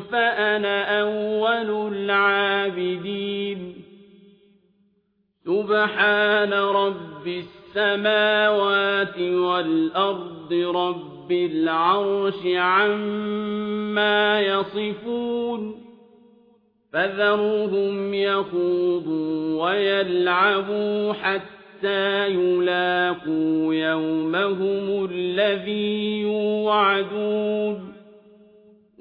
فأنا أول العابدين. سبحان رب السماوات والأرض رب العرش عما يصفون. فذرهم يخوضوا ويلعبوا حتى يلاقوا يومهم الذي يوعدون.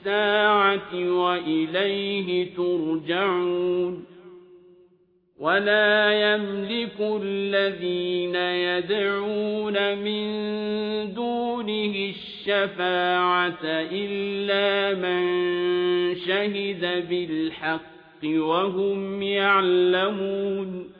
الساعة وإليه ترجعون. ولا يملك الذين يدعون من دونه الشفاعة إلا من شهد بالحق وهم يعلمون.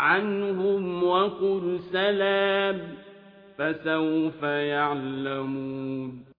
عنهم وقل سلام فسوف يعلمون